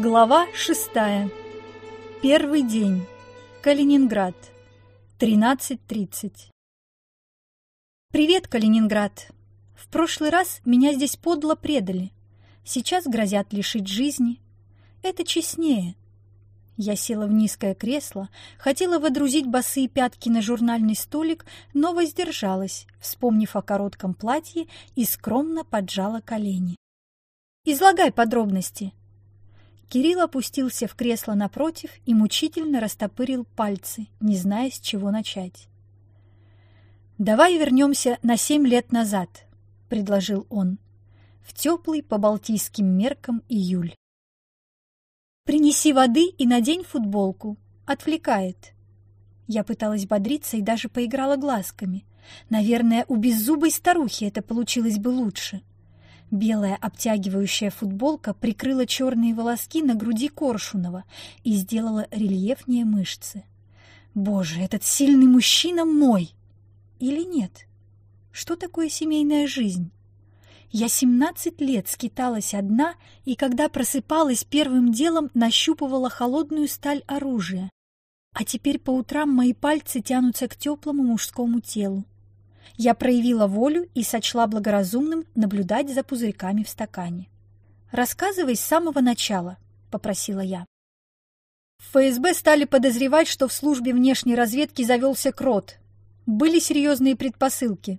Глава шестая. Первый день. Калининград. 13.30. Привет, Калининград. В прошлый раз меня здесь подло предали. Сейчас грозят лишить жизни. Это честнее. Я села в низкое кресло, хотела водрузить босые пятки на журнальный столик, но воздержалась, вспомнив о коротком платье и скромно поджала колени. «Излагай подробности», Кирилл опустился в кресло напротив и мучительно растопырил пальцы, не зная, с чего начать. «Давай вернемся на семь лет назад», — предложил он, в теплый по балтийским меркам июль. «Принеси воды и надень футболку. Отвлекает». Я пыталась бодриться и даже поиграла глазками. Наверное, у беззубой старухи это получилось бы лучше. Белая обтягивающая футболка прикрыла черные волоски на груди Коршунова и сделала рельефнее мышцы. Боже, этот сильный мужчина мой! Или нет? Что такое семейная жизнь? Я семнадцать лет скиталась одна, и когда просыпалась первым делом, нащупывала холодную сталь оружия. А теперь по утрам мои пальцы тянутся к теплому мужскому телу. Я проявила волю и сочла благоразумным наблюдать за пузырьками в стакане. «Рассказывай с самого начала», — попросила я. В ФСБ стали подозревать, что в службе внешней разведки завелся крот. Были серьезные предпосылки.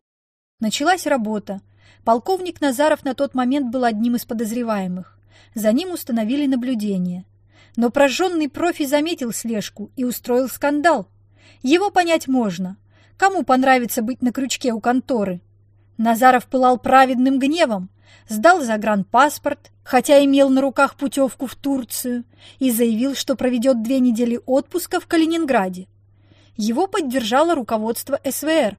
Началась работа. Полковник Назаров на тот момент был одним из подозреваемых. За ним установили наблюдение. Но прожженный профи заметил слежку и устроил скандал. Его понять можно — Кому понравится быть на крючке у конторы? Назаров пылал праведным гневом, сдал загранпаспорт, хотя имел на руках путевку в Турцию, и заявил, что проведет две недели отпуска в Калининграде. Его поддержало руководство СВР.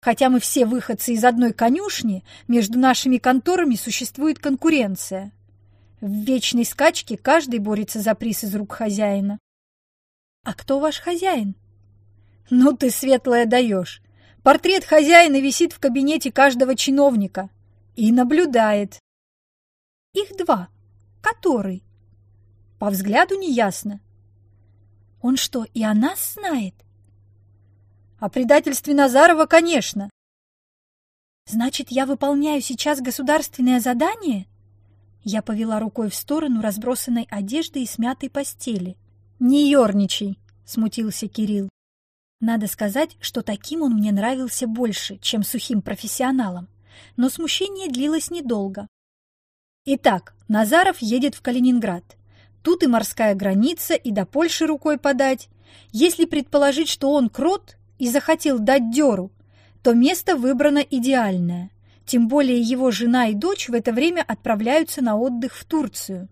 Хотя мы все выходцы из одной конюшни, между нашими конторами существует конкуренция. В вечной скачке каждый борется за приз из рук хозяина. «А кто ваш хозяин?» «Ну ты, светлая, даешь. Портрет хозяина висит в кабинете каждого чиновника и наблюдает». «Их два. Который?» «По взгляду неясно». «Он что, и о нас знает?» «О предательстве Назарова, конечно». «Значит, я выполняю сейчас государственное задание?» Я повела рукой в сторону разбросанной одежды и смятой постели. «Не ерничай», — смутился Кирилл. Надо сказать, что таким он мне нравился больше, чем сухим профессионалом. Но смущение длилось недолго. Итак, Назаров едет в Калининград. Тут и морская граница, и до Польши рукой подать. Если предположить, что он крот и захотел дать дёру, то место выбрано идеальное. Тем более его жена и дочь в это время отправляются на отдых в Турцию.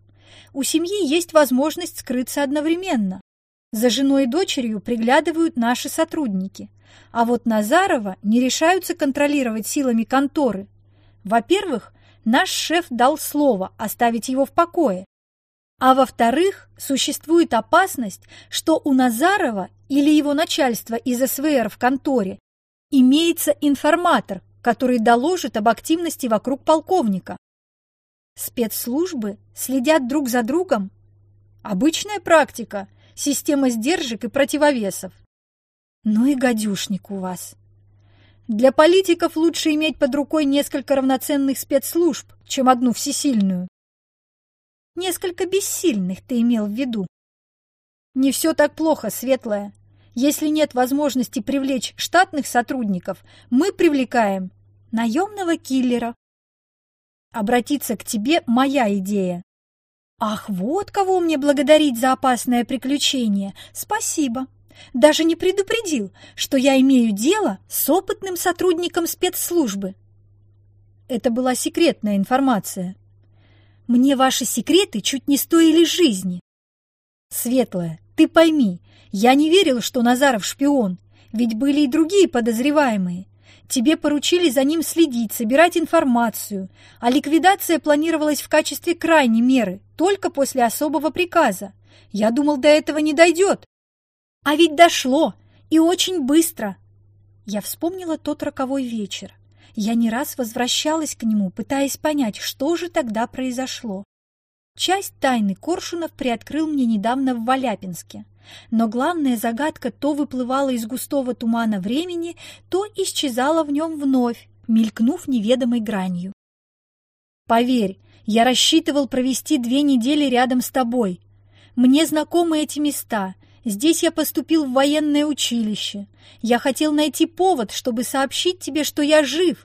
У семьи есть возможность скрыться одновременно. За женой и дочерью приглядывают наши сотрудники. А вот Назарова не решаются контролировать силами конторы. Во-первых, наш шеф дал слово оставить его в покое. А во-вторых, существует опасность, что у Назарова или его начальства из СВР в конторе имеется информатор, который доложит об активности вокруг полковника. Спецслужбы следят друг за другом. Обычная практика, система сдержек и противовесов. Ну и гадюшник у вас. Для политиков лучше иметь под рукой несколько равноценных спецслужб, чем одну всесильную. Несколько бессильных ты имел в виду. Не все так плохо, Светлая. Если нет возможности привлечь штатных сотрудников, мы привлекаем наемного киллера. Обратиться к тебе – моя идея. Ах, вот кого мне благодарить за опасное приключение. Спасибо. Даже не предупредил, что я имею дело с опытным сотрудником спецслужбы. Это была секретная информация. Мне ваши секреты чуть не стоили жизни. Светлая, ты пойми, я не верил, что Назаров шпион, ведь были и другие подозреваемые. Тебе поручили за ним следить, собирать информацию, а ликвидация планировалась в качестве крайней меры, только после особого приказа. Я думал, до этого не дойдет. А ведь дошло, и очень быстро. Я вспомнила тот роковой вечер. Я не раз возвращалась к нему, пытаясь понять, что же тогда произошло. Часть тайны Коршунов приоткрыл мне недавно в Валяпинске. Но главная загадка то выплывала из густого тумана времени, то исчезала в нем вновь, мелькнув неведомой гранью. «Поверь, я рассчитывал провести две недели рядом с тобой. Мне знакомы эти места. Здесь я поступил в военное училище. Я хотел найти повод, чтобы сообщить тебе, что я жив.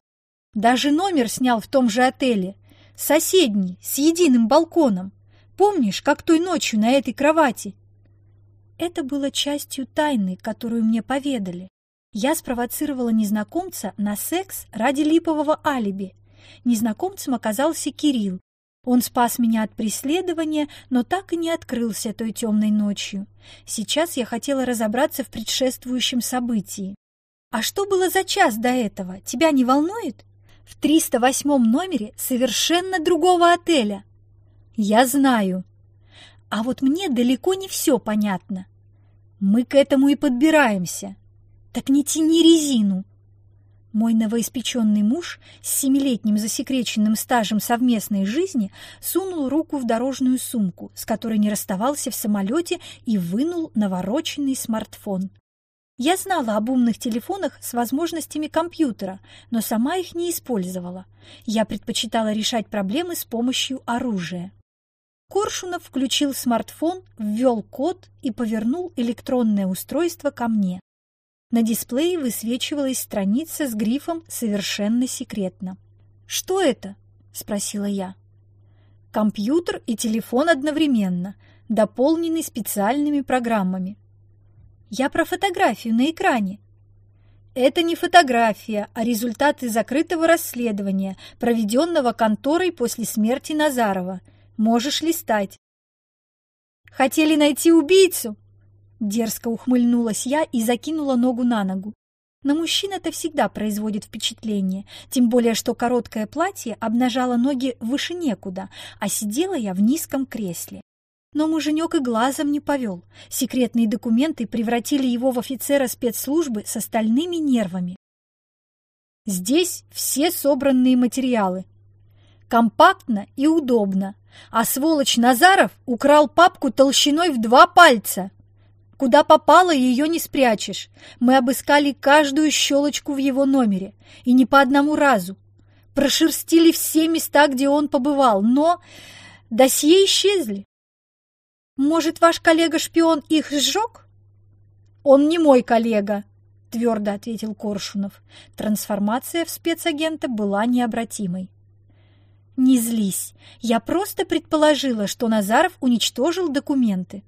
Даже номер снял в том же отеле. Соседний, с единым балконом. Помнишь, как той ночью на этой кровати это было частью тайны, которую мне поведали. Я спровоцировала незнакомца на секс ради липового алиби. Незнакомцем оказался Кирилл. Он спас меня от преследования, но так и не открылся той темной ночью. Сейчас я хотела разобраться в предшествующем событии. А что было за час до этого? Тебя не волнует? В 308 номере совершенно другого отеля. Я знаю. А вот мне далеко не все понятно. Мы к этому и подбираемся. Так не тяни резину. Мой новоиспеченный муж с семилетним засекреченным стажем совместной жизни сунул руку в дорожную сумку, с которой не расставался в самолете, и вынул навороченный смартфон. Я знала об умных телефонах с возможностями компьютера, но сама их не использовала. Я предпочитала решать проблемы с помощью оружия. Коршунов включил смартфон, ввел код и повернул электронное устройство ко мне. На дисплее высвечивалась страница с грифом «Совершенно секретно». «Что это?» – спросила я. «Компьютер и телефон одновременно, дополненный специальными программами». «Я про фотографию на экране», это не фотография, а результаты закрытого расследования, проведенного конторой после смерти Назарова. Можешь листать. Хотели найти убийцу? Дерзко ухмыльнулась я и закинула ногу на ногу. На мужчин это всегда производит впечатление, тем более что короткое платье обнажало ноги выше некуда, а сидела я в низком кресле. Но муженек и глазом не повел. Секретные документы превратили его в офицера спецслужбы с остальными нервами. Здесь все собранные материалы. Компактно и удобно, а сволочь Назаров украл папку толщиной в два пальца. Куда попало, ее не спрячешь. Мы обыскали каждую щелочку в его номере, и не по одному разу. Прошерстили все места, где он побывал, но досье исчезли. Может, ваш коллега-шпион их сжег? Он не мой коллега, твердо ответил Коршунов. Трансформация в спецагента была необратимой. «Не злись. Я просто предположила, что Назаров уничтожил документы.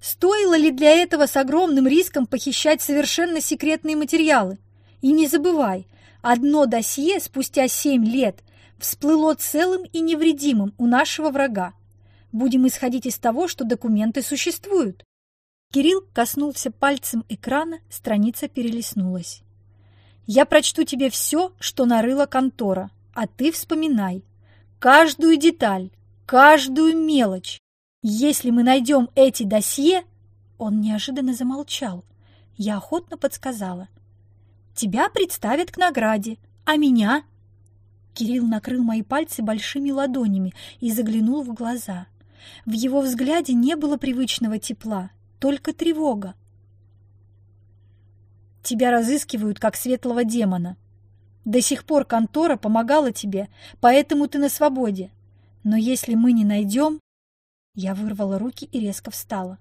Стоило ли для этого с огромным риском похищать совершенно секретные материалы? И не забывай, одно досье спустя семь лет всплыло целым и невредимым у нашего врага. Будем исходить из того, что документы существуют. Кирилл коснулся пальцем экрана, страница перелистнулась. «Я прочту тебе все, что нарыла контора, а ты вспоминай, каждую деталь, каждую мелочь. Если мы найдем эти досье...» Он неожиданно замолчал. Я охотно подсказала. «Тебя представят к награде, а меня...» Кирилл накрыл мои пальцы большими ладонями и заглянул в глаза. В его взгляде не было привычного тепла, только тревога. «Тебя разыскивают как светлого демона», до сих пор контора помогала тебе, поэтому ты на свободе. Но если мы не найдем...» Я вырвала руки и резко встала.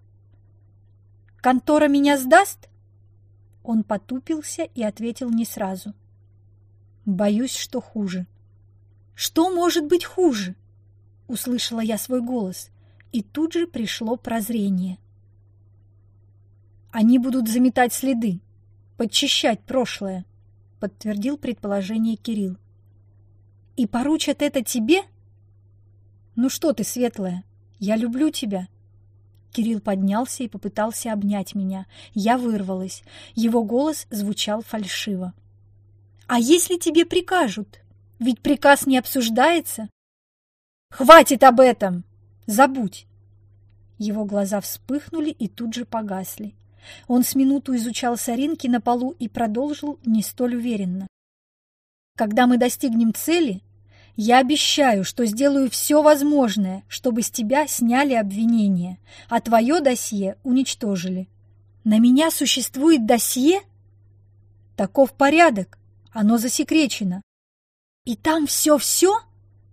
«Контора меня сдаст?» Он потупился и ответил не сразу. «Боюсь, что хуже». «Что может быть хуже?» Услышала я свой голос, и тут же пришло прозрение. «Они будут заметать следы, подчищать прошлое», подтвердил предположение Кирилл. «И поручат это тебе?» «Ну что ты, светлая, я люблю тебя». Кирилл поднялся и попытался обнять меня. Я вырвалась. Его голос звучал фальшиво. «А если тебе прикажут? Ведь приказ не обсуждается». «Хватит об этом! Забудь!» Его глаза вспыхнули и тут же погасли. Он с минуту изучал соринки на полу и продолжил не столь уверенно. «Когда мы достигнем цели, Я обещаю, что сделаю все возможное, чтобы с тебя сняли обвинения, а твое досье уничтожили. На меня существует досье? Таков порядок, оно засекречено. И там все-все?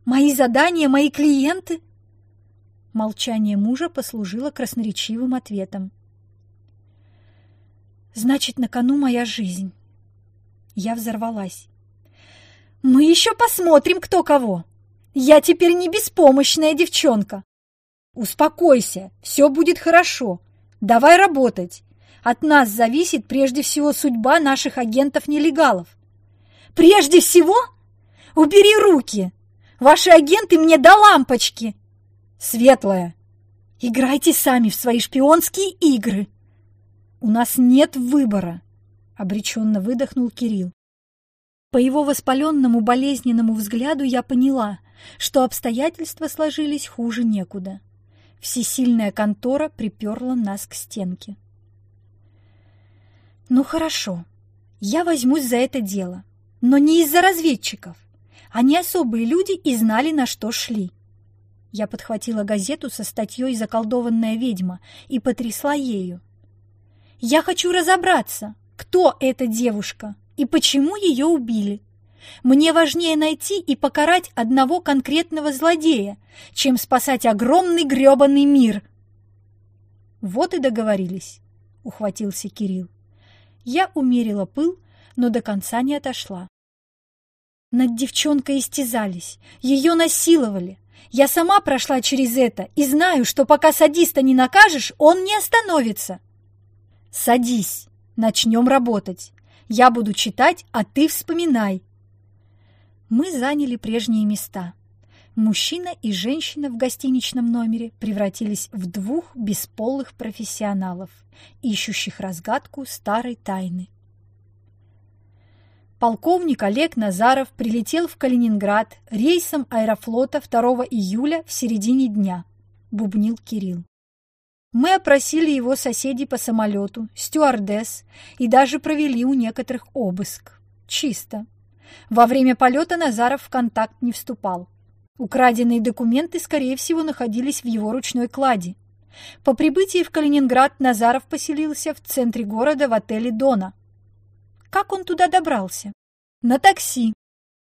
Мои задания, мои клиенты? Молчание мужа послужило красноречивым ответом. Значит, на кону моя жизнь. Я взорвалась. Мы еще посмотрим, кто кого. Я теперь не беспомощная девчонка. Успокойся, все будет хорошо. Давай работать. От нас зависит прежде всего судьба наших агентов-нелегалов. Прежде всего? Убери руки! Ваши агенты мне до лампочки! Светлая, играйте сами в свои шпионские игры. У нас нет выбора, обреченно выдохнул Кирилл. По его воспаленному болезненному взгляду я поняла, что обстоятельства сложились хуже некуда. Всесильная контора приперла нас к стенке. «Ну хорошо, я возьмусь за это дело, но не из-за разведчиков. Они особые люди и знали, на что шли. Я подхватила газету со статьей «Заколдованная ведьма» и потрясла ею. «Я хочу разобраться, кто эта девушка и почему ее убили. Мне важнее найти и покарать одного конкретного злодея, чем спасать огромный грёбаный мир». «Вот и договорились», — ухватился Кирилл. Я умерила пыл, но до конца не отошла. Над девчонкой истязались, ее насиловали, я сама прошла через это и знаю, что пока садиста не накажешь, он не остановится. Садись, начнем работать. Я буду читать, а ты вспоминай. Мы заняли прежние места. Мужчина и женщина в гостиничном номере превратились в двух бесполых профессионалов, ищущих разгадку старой тайны. Полковник Олег Назаров прилетел в Калининград рейсом аэрофлота 2 июля в середине дня, бубнил Кирилл. Мы опросили его соседей по самолету, стюардесс и даже провели у некоторых обыск. Чисто. Во время полета Назаров в контакт не вступал. Украденные документы, скорее всего, находились в его ручной кладе. По прибытии в Калининград Назаров поселился в центре города в отеле «Дона», как он туда добрался? На такси.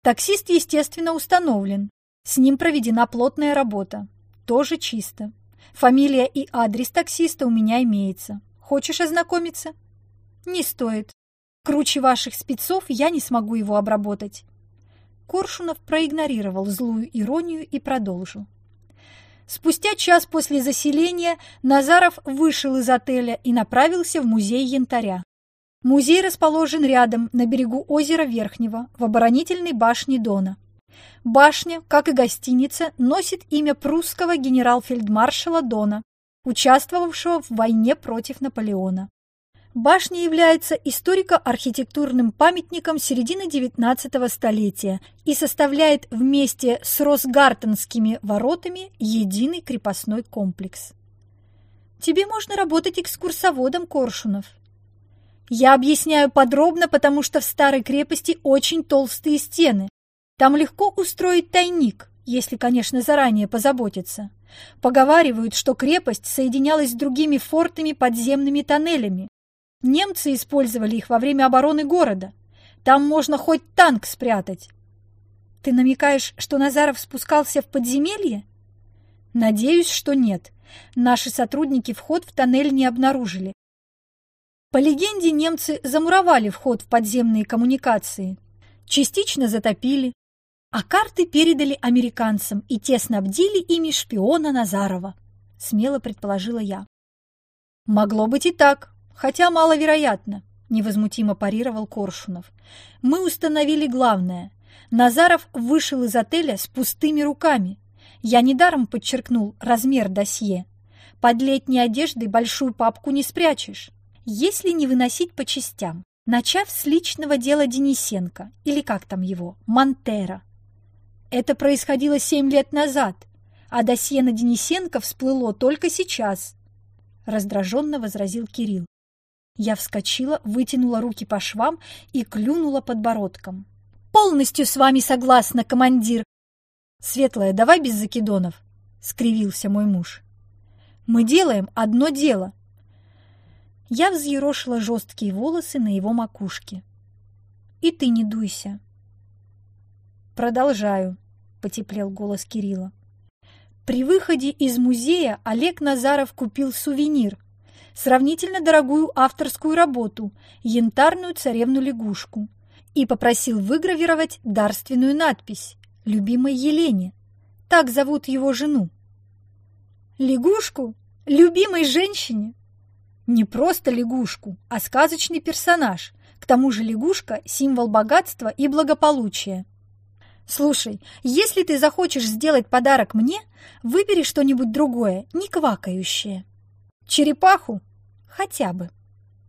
Таксист, естественно, установлен. С ним проведена плотная работа. Тоже чисто. Фамилия и адрес таксиста у меня имеется. Хочешь ознакомиться? Не стоит. Круче ваших спецов я не смогу его обработать. Коршунов проигнорировал злую иронию и продолжил. Спустя час после заселения Назаров вышел из отеля и направился в музей янтаря. Музей расположен рядом, на берегу озера Верхнего, в оборонительной башне Дона. Башня, как и гостиница, носит имя прусского генерал-фельдмаршала Дона, участвовавшего в войне против Наполеона. Башня является историко-архитектурным памятником середины XIX столетия и составляет вместе с Росгартенскими воротами единый крепостной комплекс. Тебе можно работать экскурсоводом, Коршунов. Я объясняю подробно, потому что в старой крепости очень толстые стены. Там легко устроить тайник, если, конечно, заранее позаботиться. Поговаривают, что крепость соединялась с другими фортами подземными тоннелями. Немцы использовали их во время обороны города. Там можно хоть танк спрятать. Ты намекаешь, что Назаров спускался в подземелье? Надеюсь, что нет. Наши сотрудники вход в тоннель не обнаружили. По легенде, немцы замуровали вход в подземные коммуникации, частично затопили, а карты передали американцам, и те снабдили ими шпиона Назарова, смело предположила я. Могло быть и так, хотя маловероятно, невозмутимо парировал Коршунов. Мы установили главное. Назаров вышел из отеля с пустыми руками. Я недаром подчеркнул размер досье. Под летней одеждой большую папку не спрячешь если не выносить по частям, начав с личного дела Денисенко, или как там его, Монтера. Это происходило семь лет назад, а досье на Денисенко всплыло только сейчас, раздраженно возразил Кирилл. Я вскочила, вытянула руки по швам и клюнула подбородком. «Полностью с вами согласна, командир. «Светлая, давай без закидонов», — скривился мой муж. «Мы делаем одно дело». Я взъерошила жесткие волосы на его макушке. «И ты не дуйся». «Продолжаю», — потеплел голос Кирилла. При выходе из музея Олег Назаров купил сувенир – сравнительно дорогую авторскую работу «Янтарную царевну-лягушку» и попросил выгравировать дарственную надпись «Любимой Елене». Так зовут его жену. Лягушку? Любимой женщине? Не просто лягушку, а сказочный персонаж. К тому же лягушка – символ богатства и благополучия. «Слушай, если ты захочешь сделать подарок мне, выбери что-нибудь другое, не квакающее. Черепаху? Хотя бы».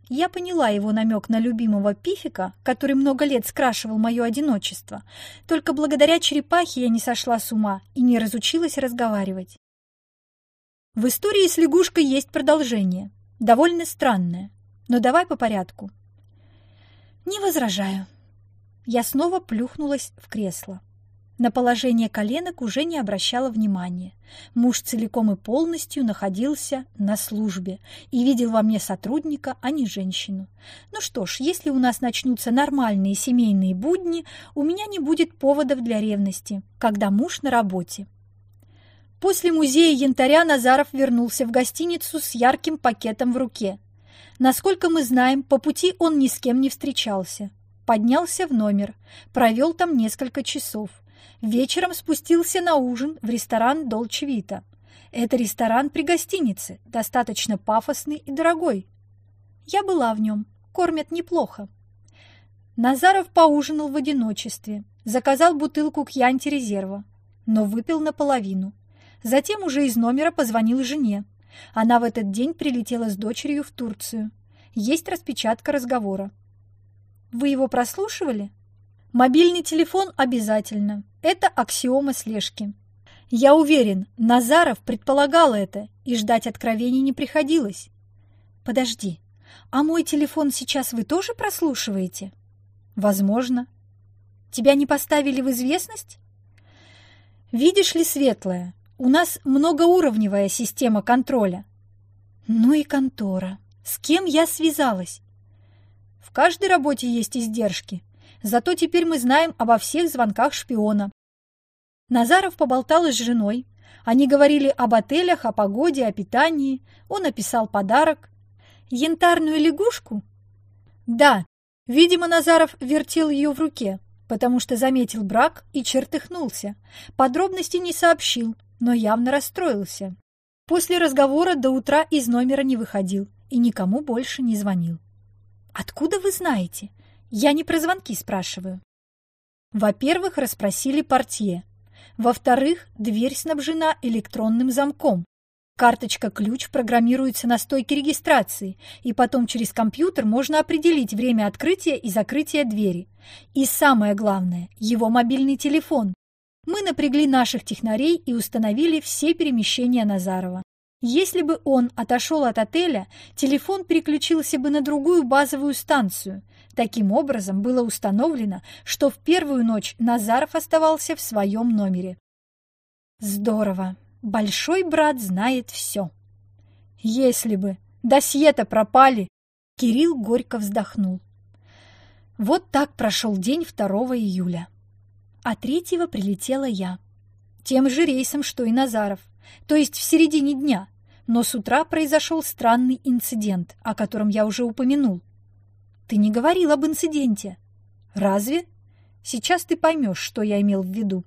Я поняла его намек на любимого пифика, который много лет скрашивал мое одиночество. Только благодаря черепахе я не сошла с ума и не разучилась разговаривать. В истории с лягушкой есть продолжение, довольно странное, но давай по порядку. Не возражаю. Я снова плюхнулась в кресло. На положение коленок уже не обращала внимания. Муж целиком и полностью находился на службе и видел во мне сотрудника, а не женщину. Ну что ж, если у нас начнутся нормальные семейные будни, у меня не будет поводов для ревности, когда муж на работе. После музея янтаря Назаров вернулся в гостиницу с ярким пакетом в руке. Насколько мы знаем, по пути он ни с кем не встречался. Поднялся в номер, провел там несколько часов. Вечером спустился на ужин в ресторан «Долче Вита». Это ресторан при гостинице, достаточно пафосный и дорогой. Я была в нем, кормят неплохо. Назаров поужинал в одиночестве, заказал бутылку кьянти резерва, но выпил наполовину. Затем уже из номера позвонил жене. Она в этот день прилетела с дочерью в Турцию. Есть распечатка разговора. «Вы его прослушивали?» Мобильный телефон обязательно. Это аксиома слежки. Я уверен, Назаров предполагал это, и ждать откровений не приходилось. Подожди, а мой телефон сейчас вы тоже прослушиваете? Возможно. Тебя не поставили в известность? Видишь ли, Светлая, у нас многоуровневая система контроля. Ну и контора. С кем я связалась? В каждой работе есть издержки, Зато теперь мы знаем обо всех звонках шпиона. Назаров поболтал с женой. Они говорили об отелях, о погоде, о питании. Он описал подарок. Янтарную лягушку? Да, видимо, Назаров вертел ее в руке, потому что заметил брак и чертыхнулся. Подробностей не сообщил, но явно расстроился. После разговора до утра из номера не выходил и никому больше не звонил. «Откуда вы знаете?» Я не про звонки спрашиваю. Во-первых, расспросили портье. Во-вторых, дверь снабжена электронным замком. Карточка-ключ программируется на стойке регистрации, и потом через компьютер можно определить время открытия и закрытия двери. И самое главное, его мобильный телефон. Мы напрягли наших технарей и установили все перемещения Назарова. Если бы он отошел от отеля, телефон переключился бы на другую базовую станцию, Таким образом, было установлено, что в первую ночь Назаров оставался в своем номере. Здорово. Большой брат знает все. Если бы досье-то пропали, Кирилл горько вздохнул. Вот так прошел день 2 июля. А третьего прилетела я. Тем же рейсом, что и Назаров. То есть в середине дня. Но с утра произошел странный инцидент, о котором я уже упомянул. Ты не говорил об инциденте. Разве? Сейчас ты поймешь, что я имел в виду.